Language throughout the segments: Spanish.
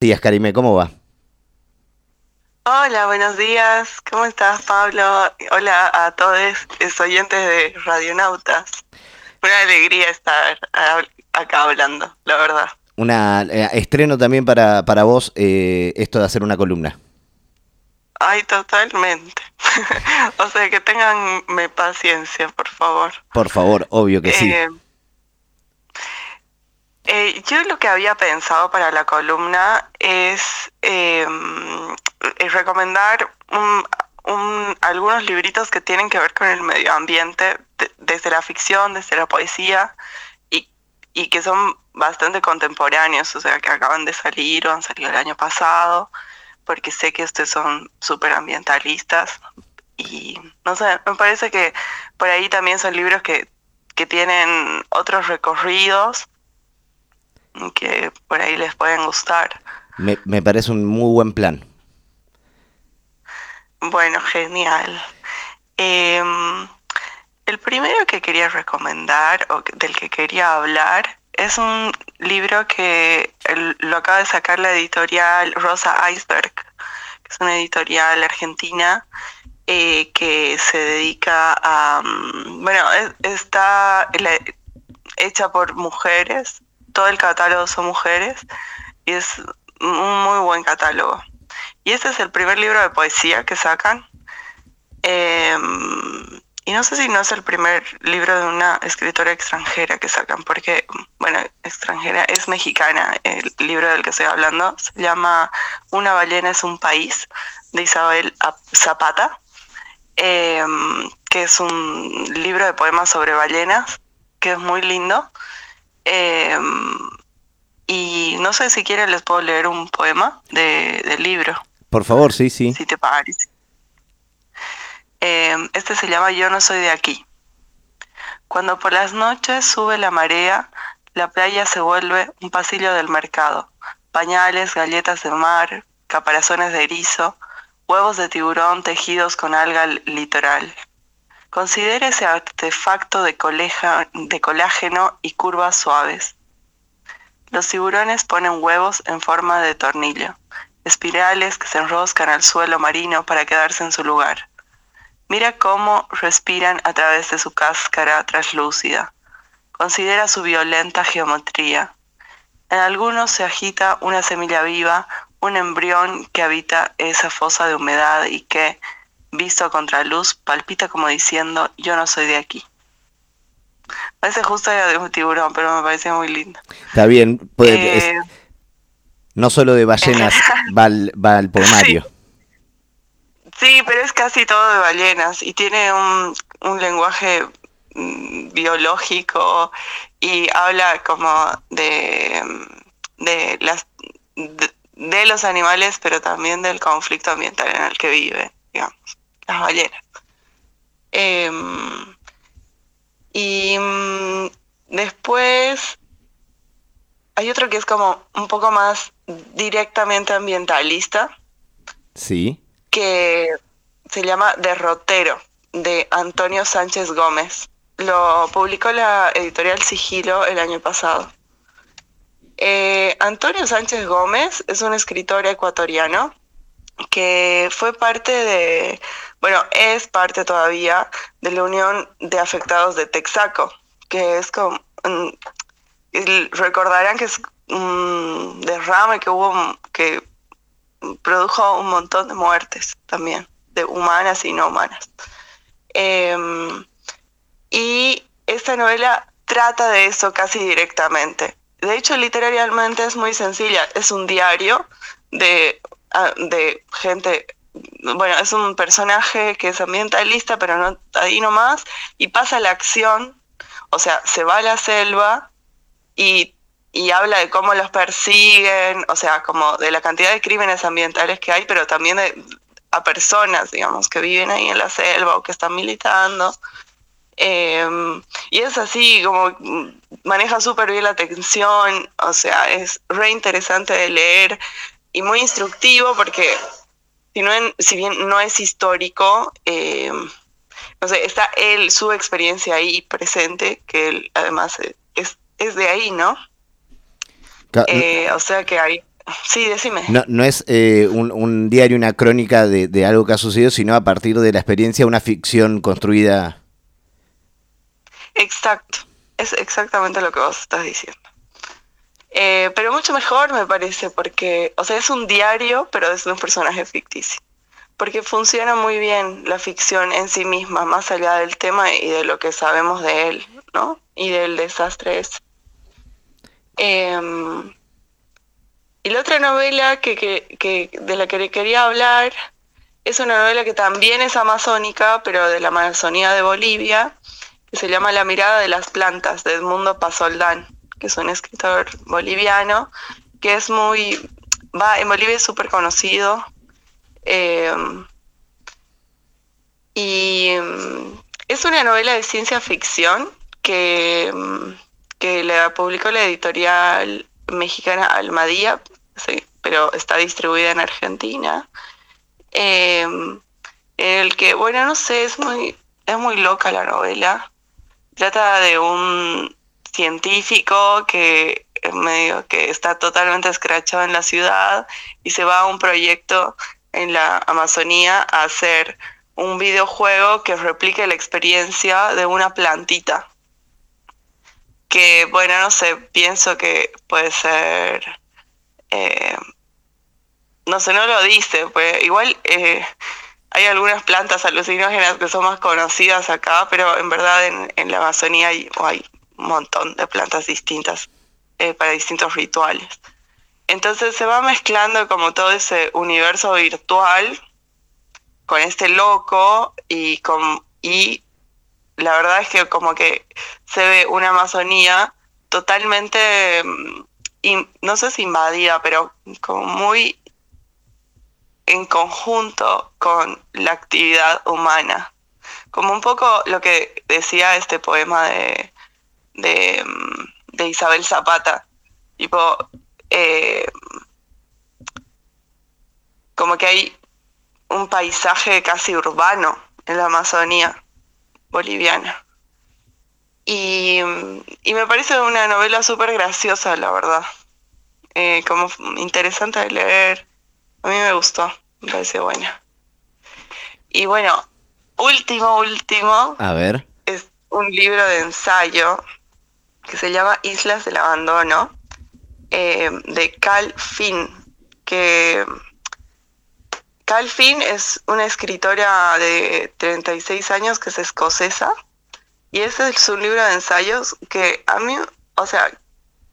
días, Karime, ¿cómo va? Hola, buenos días. ¿Cómo estás, Pablo? Hola a todos los oyentes de Radionautas. Una alegría estar acá hablando, la verdad. Una eh, estreno también para, para vos eh, esto de hacer una columna. Ay, totalmente. o sea, que tengan paciencia, por favor. Por favor, obvio que sí. Eh, yo lo que había pensado para la columna es em, recomendar algunos libritos que tienen que ver con el medio ambiente, desde la ficción, desde la poesía, y, y que son bastante contemporáneos, o sea, que acaban de salir o han salido el año pasado porque sé que ustedes son súper ambientalistas y no sé, me parece que por ahí también son libros que, que tienen otros recorridos que por ahí les pueden gustar. Me, me parece un muy buen plan. Bueno, genial. Em, el primero que quería recomendar o del que quería hablar es un libro que lo acaba de sacar la editorial Rosa Iceberg, que es una editorial argentina eh, que se dedica a... Mm, bueno, está hecha por mujeres, todo el catálogo son mujeres y es un muy buen catálogo. Y este es el primer libro de poesía que sacan. Em, y no sé si no es el primer libro de una escritora extranjera que sacan, porque, bueno, extranjera es mexicana. El libro del que estoy hablando se llama Una ballena es un país, de Isabel Zapata, em, que es un libro de poemas sobre ballenas, que es muy lindo. Em, y no sé si quieren les puedo leer un poema de, del libro. Por favor, sí, sí. Si te parece. Em, este se llama Yo no soy de aquí. Cuando por las noches sube la marea, la playa se vuelve un pasillo del mercado. Pañales, galletas de mar, caparazones de erizo, huevos de tiburón tejidos con alga litoral. Considere ese artefacto de, de colágeno y curvas suaves. Los tiburones ponen huevos en forma de tornillo, espirales que se enroscan al suelo marino para quedarse en su lugar. Mira cómo respiran a través de su cáscara traslúcida. Considera su violenta geometría. En algunos se agita una semilla viva, un embrión que habita esa fosa de humedad y que, visto a contraluz, palpita como diciendo, yo no soy de aquí. Parece justo de un tiburón, pero me parece muy lindo. Está bien, eh, no solo de ballenas va, al, va poemario. Sí, pero es casi todo de ballenas y tiene un, un lenguaje mm, biológico y habla como de, de las de, los animales, pero también del conflicto ambiental en el que viven, digamos, las ballenas. Em, y mm, después hay otro que es como un poco más directamente ambientalista. Sí que se llama Derrotero, de Antonio Sánchez Gómez. Lo publicó la editorial Sigilo el año pasado. Eh, Antonio Sánchez Gómez es un escritor ecuatoriano que fue parte de, bueno, es parte todavía de la Unión de Afectados de Texaco, que es como, recordarán que es un derrame que hubo, que produjo un montón de muertes también, de humanas y no humanas. Em, y esta novela trata de eso casi directamente. De hecho, literariamente es muy sencilla. Es un diario de, ah, de gente, bueno, es un personaje que es ambientalista, pero no ahí nomás, y pasa la acción, o sea, se va a la selva y y habla de cómo los persiguen, o sea, como de la cantidad de crímenes ambientales que hay, pero también de, a personas, digamos, que viven ahí en la selva o que están militando. Em, y es así, como maneja súper bien la atención, o sea, es re interesante de leer y muy instructivo porque si, no si bien no es histórico, eh, no sé, está él, su experiencia ahí presente, que él además es, es de ahí, ¿no? Eh, o sea que hay, Sí, decime. No, no es eh, un, diario, una crónica de, algo que ha sucedido, sino a partir de la experiencia, una ficción construida. Exacto, es exactamente lo que vos estás diciendo. Eh, pero mucho mejor me parece, porque, o sea, es un diario, pero es un personaje ficticio. Porque funciona muy bien la ficción en sí misma, más allá del tema y de lo que sabemos de él, ¿no? Y del desastre ese. Em, y la otra novela que, que, de la que quería hablar es una novela que también es amazónica, pero de la Amazonía de Bolivia, que se llama La mirada de las plantas, de Edmundo Pasoldán, que es un escritor boliviano, que es muy, va, en Bolivia es súper conocido. Eh, y mm, es una novela de ciencia ficción que, mm, que la publicó la editorial mexicana Almadía, pero está distribuida en Argentina. Em, el que, bueno, no sé, es muy, es muy loca la novela. Trata de un científico que medio que está totalmente escrachado en la ciudad y se va a un proyecto en la Amazonía a hacer un videojuego que replique la experiencia de una plantita. Que, bueno, no sé, pienso que puede ser, eh, no sé, no lo dice, pues igual eh, hay algunas plantas alucinógenas que son más conocidas acá, pero en verdad en, la Amazonía hay, montón de plantas distintas eh, para distintos rituales. Entonces se va mezclando como todo ese universo virtual con este loco y con y la verdad es que como que se ve una Amazonía totalmente, mm, no sé si invadida, pero como muy en conjunto con la actividad humana. Como un poco lo que decía este poema de, de, mm, Isabel Zapata. Tipo, eh, como que hay un paisaje casi urbano en la Amazonía boliviana. Y, me parece una novela súper graciosa, la verdad. Eh, como interesante de leer. A mí me gustó, me parece buena. Y bueno, último, último. A ver. Es un libro de ensayo que se llama Islas del Abandono, eh, de Cal Finn, que Calfin es una escritora de 36 años que es escocesa y ese es un libro de ensayos que a mí, o sea,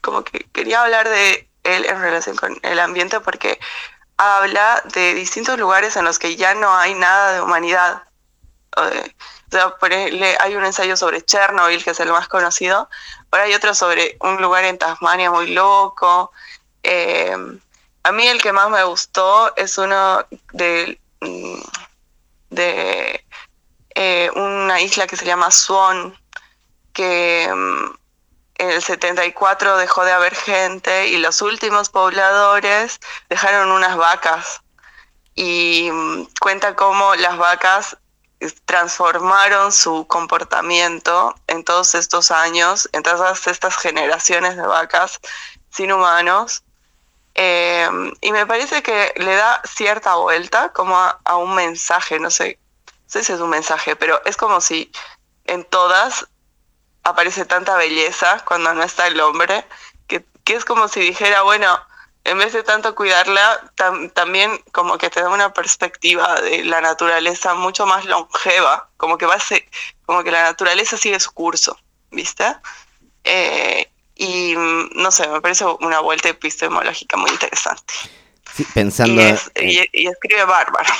como que quería hablar de él en relación con el ambiente porque habla de distintos lugares en los que ya no hay nada de humanidad. O por ejemplo, hay un ensayo sobre Chernobyl, que es el más conocido, ahora hay otro sobre un lugar en Tasmania muy loco. Eh, a mí el que más me gustó es uno de, mm, de eh, una isla que se llama Swan, que mm, en el 74 dejó de haber gente y los últimos pobladores dejaron unas vacas y mm, cuenta cómo las vacas transformaron su comportamiento en todos estos años, en todas estas generaciones de vacas sin humanos, Em, y me parece que le da cierta vuelta como a, un mensaje, no sé, no sé si es un mensaje, pero es como si en todas aparece tanta belleza cuando no está el hombre, que, es como si dijera, bueno, en vez de tanto cuidarla, también como que te da una perspectiva de la naturaleza mucho más longeva, como que va a ser, como que la naturaleza sigue su curso, ¿viste? Eh, y mm, no sé, me parece una vuelta epistemológica muy interesante. pensando. Y, escribe bárbaro.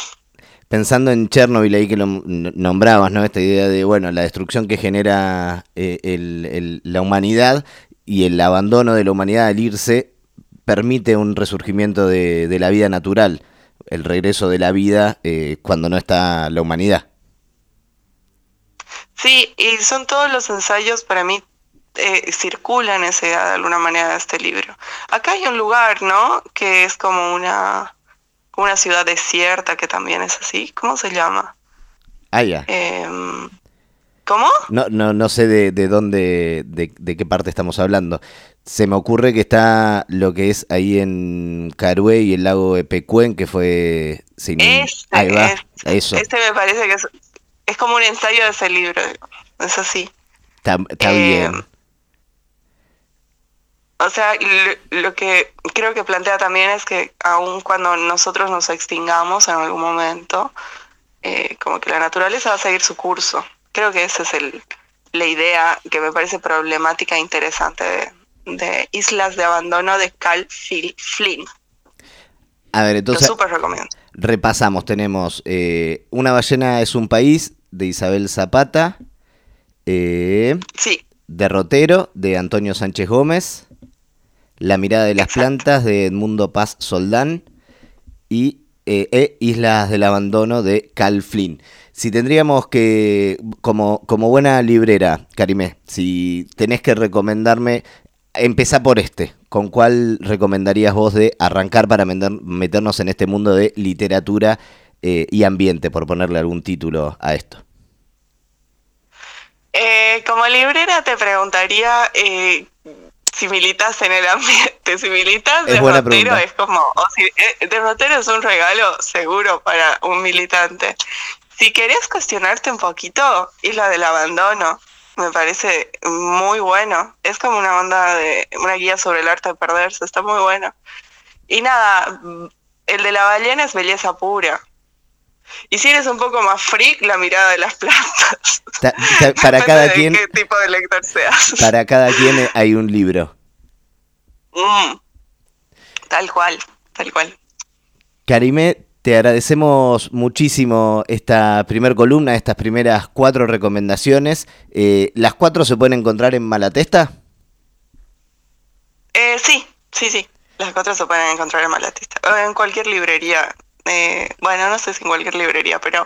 Pensando en Chernobyl ahí que lo nombrabas, ¿no? Esta idea de, bueno, la destrucción que genera eh, la humanidad y el abandono de la humanidad al irse permite un resurgimiento de, la vida natural, el regreso de la vida eh, cuando no está la humanidad. Sí, y son todos los ensayos para mí eh, circula en esa idea de alguna manera de este libro. Acá hay un lugar, ¿no? Que es como una, una ciudad desierta que también es así. ¿Cómo se llama? Ah, ya. ¿Cómo? No, no, no sé de, de dónde, de, de, qué parte estamos hablando. Se me ocurre que está lo que es ahí en Carué y el lago Epecuén, que fue... Sin... Este, ahí va, este, eso. Este me parece que es, es, como un ensayo de ese libro, es así. Está, está eh, bien. O sea, lo, lo, que creo que plantea también es que aun cuando nosotros nos extingamos en algún momento, eh, como que la naturaleza va a seguir su curso. Creo que esa es el, la idea que me parece problemática e interesante de, Islas de Abandono de Cal Flynn. A ver, entonces. Lo súper recomiendo. Repasamos: tenemos eh, Una ballena es un país de Isabel Zapata. Eh, sí. Derrotero de Antonio Sánchez Gómez. La mirada de las plantas de Edmundo Paz Soldán. Y eh, e Islas del Abandono de Cal Flynn. Si tendríamos que, como, como buena librera, Karimé, si tenés que recomendarme, empezá por este. ¿Con cuál recomendarías vos de arrancar para meternos en este mundo de literatura eh, y ambiente, por ponerle algún título a esto? Eh, como librera te preguntaría eh, si militas en el ambiente, si militas de rotero es como, o si, eh, de rotero es un regalo seguro para un militante. Si querés cuestionarte un poquito, Isla del Abandono, me parece muy bueno. Es como una onda de una guía sobre el arte de perderse, está muy bueno. Y nada, el de la ballena es belleza pura. Y si eres un poco más freak, la mirada de las plantas. para cada quien. ¿Qué tipo de lector seas? Para cada quien hay un libro. Mm, tal cual, tal cual. Karime, te agradecemos muchísimo esta primer columna, estas primeras cuatro recomendaciones. Eh, ¿Las cuatro se pueden encontrar en Malatesta? Eh, sí, sí, sí. Las cuatro se pueden encontrar en Malatesta. O en cualquier librería eh, bueno, no sé si en cualquier librería, pero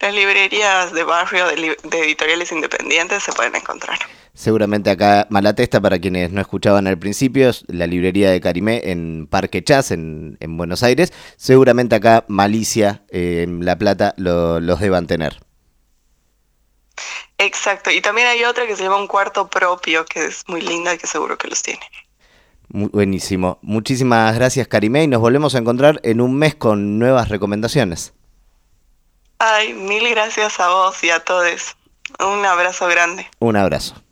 las librerías de barrio de, editoriales independientes se pueden encontrar. Seguramente acá Malatesta, para quienes no escuchaban al principio, la librería de Carimé en Parque Chas, en, Buenos Aires. Seguramente acá Malicia, eh, en La Plata, los deban tener. Exacto, y también hay otra que se llama Un Cuarto Propio, que es muy linda y que seguro que los tiene. Buenísimo. Muchísimas gracias, Karimé, y nos volvemos a encontrar en un mes con nuevas recomendaciones. Ay, mil gracias a vos y a todos. Un abrazo grande. Un abrazo.